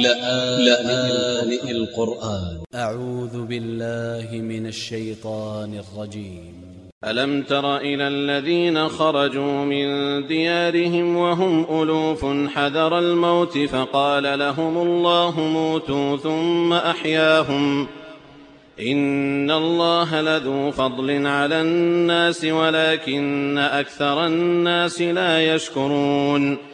لآن القرآن. أ ع و ذ ب ا ل ل ه من ا ل ش ي ط ا ن ا ل ج ي م ألم تر إلى الذين خرجوا من ديارهم وهم ألوف حذر الموت فقال لهم الله موتوا ثم أحياهم. إن الله لذو فضل على الناس ولكن أكثر الناس لا يشكرون.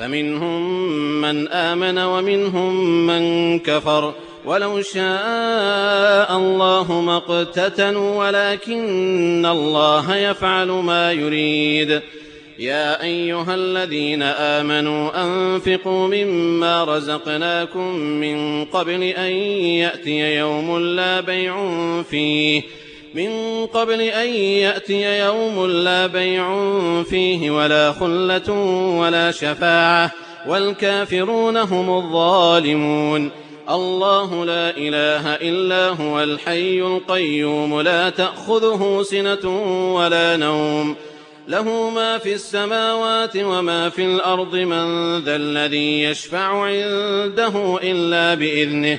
فمنهم من آمن ومنهم من كفر. ولو شاء الله ما اقتتلوا ولكن الله يفعل ما يريد. يا أيها الذين آمنوا أنفقوا مما رزقناكم من قبل أن يأتي يوم لا بيع فيه. من قبل أن يأتي يوم لا بيع فيه ولا خلة ولا شفاعة والكافرون هم الظالمون. الله لا إله إلا هو الحي القيوم لا تأخذه سنة ولا نوم. له ما في السماوات وما في الأرض من ذا الذي يشفع عنده إلا بإذنه.